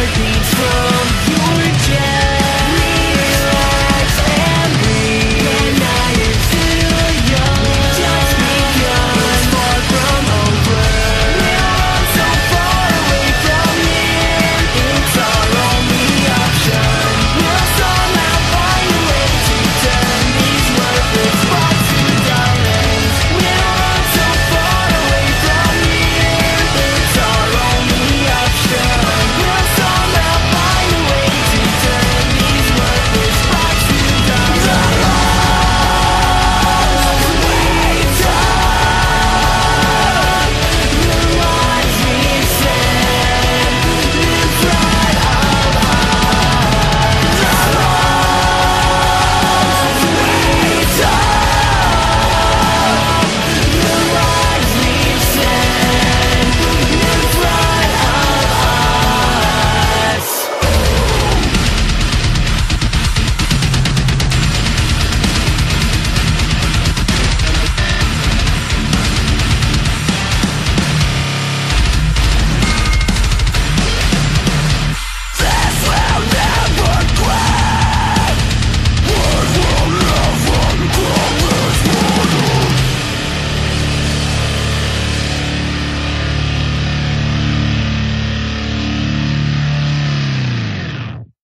worthy